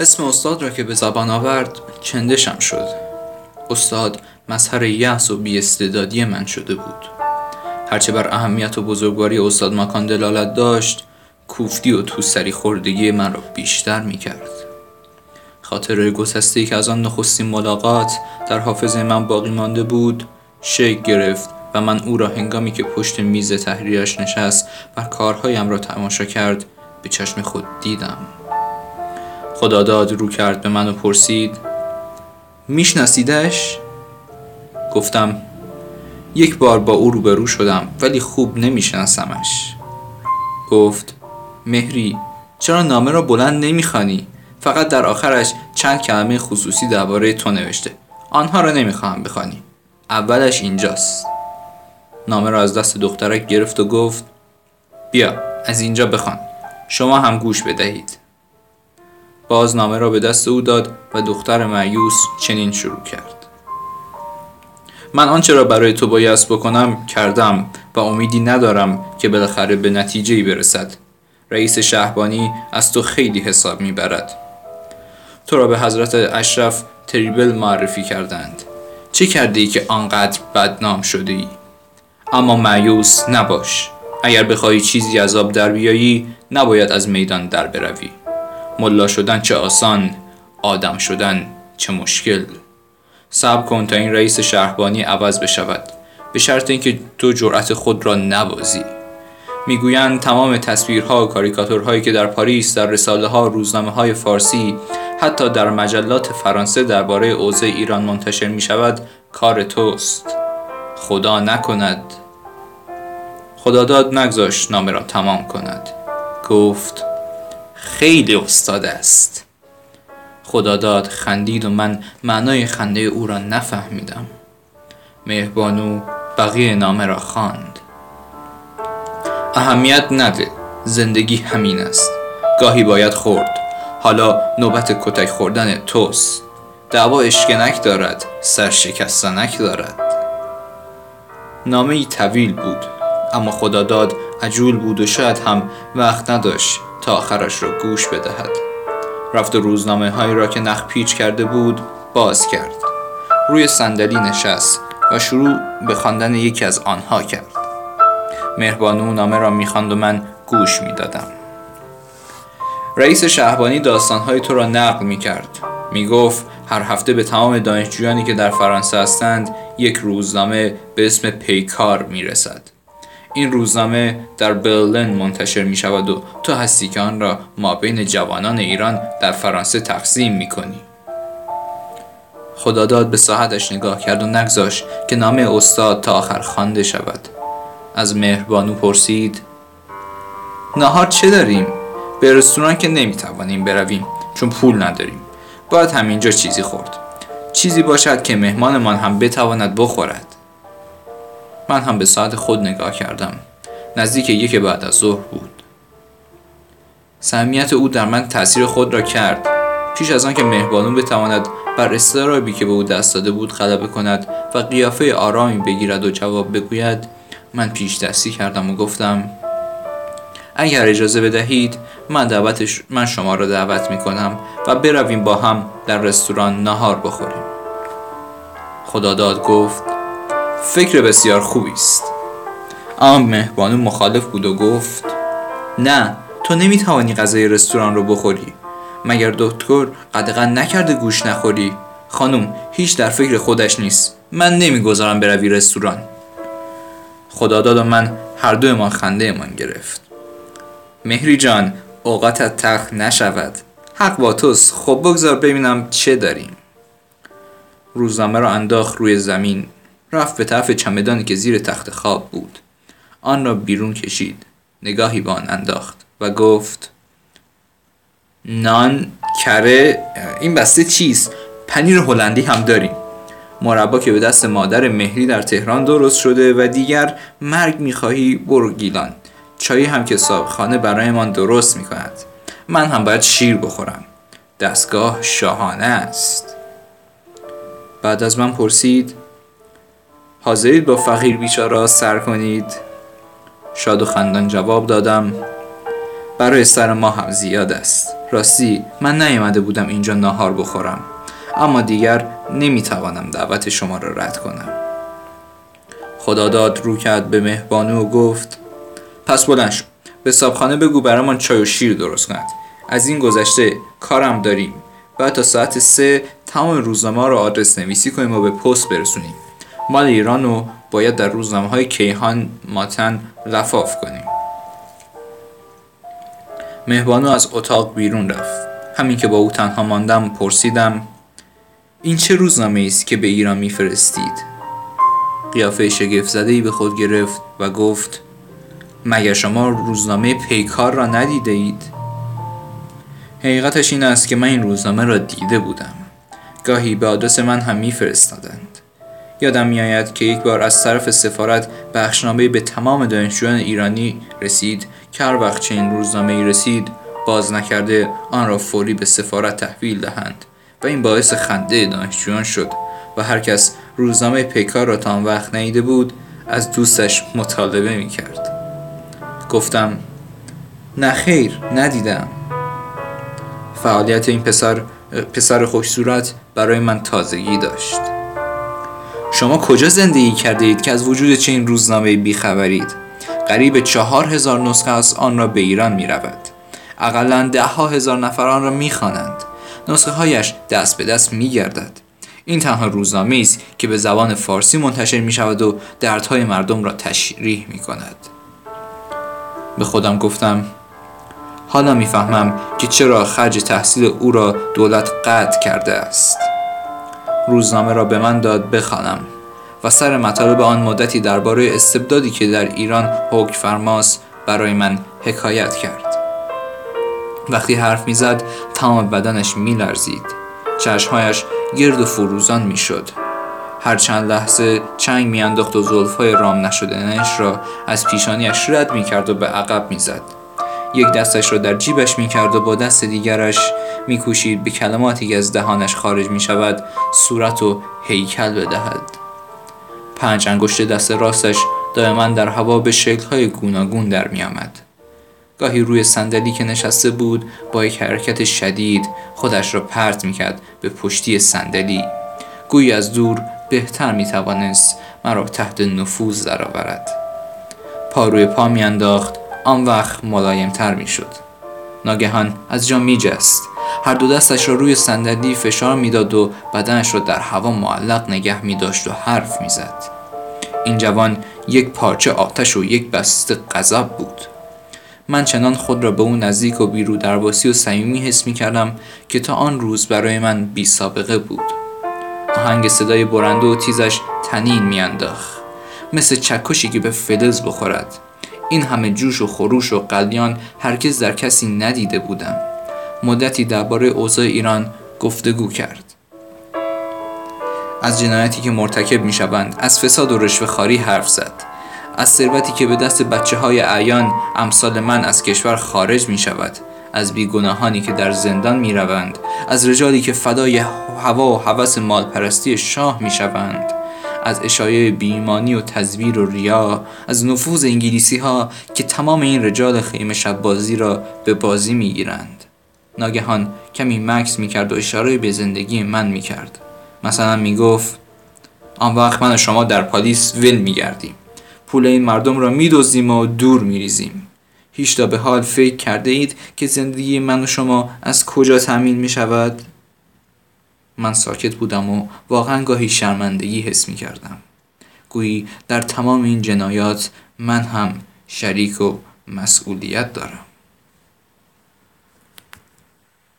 اسم استاد را که به زبان آورد چندشم شد. استاد مظهر یأس و بیاستعدادی من شده بود. هرچه بر اهمیت و بزرگواری استاد ماکان دلالت داشت کوفتی و توسری خوردگی من را بیشتر می کرد خاطر گسسته که از آن نخستین ملاقات در حافظه من باقی مانده بود شیک گرفت و من او را هنگامی که پشت میز تحریرش نشست و کارهایم را تماشا کرد به چشم خود دیدم. خداداد رو کرد به من و پرسید میشناسیدش؟ گفتم یک بار با او روبرو شدم ولی خوب نمیشناسمش. گفت مهری چرا نامه را بلند نمی‌خوانی؟ فقط در آخرش چند کلمه خصوصی درباره تو نوشته. آنها را نمی‌خواهم بخوانی. اولش اینجاست. نامه را از دست دخترک گرفت و گفت بیا از اینجا بخوان. شما هم گوش بدهید. باز نامه را به دست او داد و دختر معیوس چنین شروع کرد. من آنچه را برای تو بایست بکنم کردم و امیدی ندارم که بالاخره به نتیجه برسد. رئیس شهبانی از تو خیلی حساب می‌برد. تو را به حضرت اشرف تریبل معرفی کردند. چه کرده ای که آنقدر بدنام شده ای؟ اما معیوس نباش. اگر بخواهی چیزی از آب در بیایی نباید از میدان در بروی. ملا شدن چه آسان آدم شدن چه مشکل. صبر کن تا این رئیس شهربانی عوض بشود به شرط اینکه تو جرأت خود را نبازی. می‌گویند تمام تصویرها و کاریکاتورهایی که در پاریس در رساله ها روزنامه های فارسی حتی در مجلات فرانسه درباره اوضاع ایران منتشر می شود کار توست. خدا نکند. خداداد نگذاشت نامه را تمام کند. گفت خیلی استاد است. خداداد خندید و من معنای خنده او را نفهمیدم. مهربانو بقیه نامه را خواند. اهمیت نده زندگی همین است. گاهی باید خورد. حالا نوبت کتک خوردن توست. دعوا اشکنک دارد سرشکستنک دارد. نامه ای طویل بود اما خداداد عجول بود و شاید هم وقت نداشت تا آخرش را گوش بدهد رفت و روزنامه هایی را که نخ پیچ کرده بود باز کرد روی صندلی نشست و شروع به خواندن یکی از آنها کرد مهربانو نامه را می‌خواند و من گوش می‌دادم رئیس شهبانی داستانهای تو را نقل می کرد. می گفت هر هفته به تمام دانشجویانی که در فرانسه هستند یک روزنامه به اسم پیکار می رسد. این روزنامه در برلین منتشر می شود و تو هستی که آن را ما بین جوانان ایران در فرانسه تقسیم می کنی. خداداد به ساعتش نگاه کرد و نگذاشت که نام استاد تا آخر خوانده شود. از مهربانو پرسید نهار چه داریم؟ به رستوران که نمی‌توانیم برویم چون پول نداریم باید همینجا چیزی خورد چیزی باشد که مهمانمان هم بتواند بخورد من هم به ساعت خود نگاه کردم. نزدیک یک بعد از ظهر بود. سهمیت او در من تاثیر خود را کرد. پیش از آنکه مهربانو بتواند بر استرابی که به او دست داده بود غلبه کند و قیافه آرامی بگیرد و جواب بگوید من پیش دستی کردم و گفتم اگر اجازه بدهید من دعوتش من شما را دعوت می کنم و برویم با هم در رستوران نهار بخوریم. خداداد گفت فکر بسیار خوبی است. اما مهبانو مخالف بود و گفت نه تو نمی‌توانی غذای رستوران رو بخوری. مگر دکتر قدغن نکرده گوش نخوری؟ خانم هیچ در فکر خودش نیست. من نمی‌گذارم بروی رستوران. خداداد و من هر دومان خنده من گرفت. مهری جان اوقاتت تخ نشود. حق با توست. خب بگذار ببینم چه داریم. روزنامه را انداخت روی زمین. رفت به طرف چمدانی که زیر تخت خواب بود. آن را بیرون کشید. نگاهی به آن انداخت و گفت نان کره این بسته چیست؟ پنیر هلندی هم داریم. مربا که به دست مادر مهری در تهران درست شده و دیگر مرگ می‌خواهی برو گیلان. چایی هم که خانه برایمان درست می کند من هم باید شیر بخورم. دستگاه شاهانه است. بعد از من پرسید حاضرید با فقیر بیچارا سر کنید؟ شاد و خندان جواب دادم برای سر ما هم زیاد است. راستی من نیامده بودم اینجا ناهار بخورم اما دیگر نمی‌توانم دعوت شما را رد کنم. خداداد رو کرد به مهبانو و گفت پس بلند شو به صابخانه بگو برایمان چای و شیر درست کند. از این گذشته کارم داریم. بعد تا ساعت سه تمام روزنامه رو آدرس نویسی کنیم و به پست برسونیم. مال ایران رو باید در روزنامه های کیهان ماتن لفاف کنیم. مهبانو از اتاق بیرون رفت. همین که با او تنها ماندم پرسیدم این چه روزنامه است که به ایران میفرستید؟ قیافه شگفت زده ای به خود گرفت و گفت مگر شما روزنامه پیکار را ندیده اید؟ حقیقتش این است که من این روزنامه را دیده بودم. گاهی به آدرس من هم میفرستادند. یادم میآید که یک بار از طرف سفارت بخشنامه به تمام دانشجویان ایرانی رسید که هر وقت چه این روزنامه ای رسید باز نکرده آن را فوری به سفارت تحویل دهند و این باعث خنده دانشجویان شد و هر کس روزنامه پیکار را تا آن وقت نیده بود از دوستش مطالبه می کرد گفتم نه خیر ندیدم. فعالیت این پسر پسر خوش صورت برای من تازگی داشت. شما کجا زندگی کرده اید که از وجود چنین روزنامه بیخبرید؟ قریب چهار هزار نسخه از آن را به ایران می رود اقلا ده ها هزار نفر آن را می خوانند نسخه هایش دست به دست می گردد این تنها روزنامه است که به زبان فارسی منتشر می شود و دردهای مردم را تشریح می کند به خودم گفتم حالا می‌فهمم که چرا خرج تحصیل او را دولت قطع کرده است. روزنامه را به من داد بخوانم. و سر مطالب آن مدتی درباره استبدادی که در ایران حکم فرماست برای من حکایت کرد. وقتی حرف می‌زد تمام بدنش میلرزید. چشمهایش گرد و فروزان می‌شد. هر چند لحظه چنگ میانداخت و زلفهای رام نشدنش را از پیشانیش رد می‌کرد و به عقب می‌زد. یک دستش را در جیبش می‌کرد و با دست دیگرش میکوشید به کلماتی که از دهانش خارج می‌شود صورت و هیکل بدهد. پنج انگشت دست راستش دائما در هوا به شکلهای گوناگون در میآمد. گاهی روی صندلی که نشسته بود با یک حرکت شدید خودش را پرت می‌کرد به پشتی صندلی. گویی از دور بهتر می‌توانست مرا تحت نفوذ درآورد. پا روی پا میانداخت آن وقت ملایمتر می‌شد. ناگهان از جا میجست. هر دو دستش را روی صندلی فشار می‌داد و بدنش را در هوا معلق نگه می داشت و حرف می‌زد. این جوان یک پارچه آتش و یک بسته غضب بود. من چنان خود را به او نزدیک و بیرو درباسی و صمیمی حس می کردم که تا آن روز برای من بی سابقه بود. آهنگ صدای برنده و تیزش تنین میانداخت. مثل چکشی که به فلز بخورد. این همه جوش و خروش و قلیان هرگز در کسی ندیده بودم. مدتی درباره اوضاع ایران گفتگو کرد. از جنایتی که مرتکب می شوند از فساد و رشوه خاری حرف زد. از ثروتی که به دست بچه های اعیان امثال من از کشور خارج می شود از بیگناهانی که در زندان می روند از رجالی که فدای هوا و هوس مالپرستی شاه می شوند از اشایه بیمانی و تزویر و ریا. از نفوذ انگلیسی ها که تمام این رجال خیمه شب بازی را به بازی می گیرند ناگهان کمی مکس می کرد و اشاره به زندگی من می کرد مثلا می گفت آن وقت من و شما در پالیس ول می گردیم پول این مردم را می دوزیم و دور می ریزیم هیچ تا به حال فکر کرده اید که زندگی من و شما از کجا تامین می شود؟ من ساکت بودم و واقعا گاهی شرمندگی حس می کردم گویی در تمام این جنایات من هم شریک و مسئولیت دارم.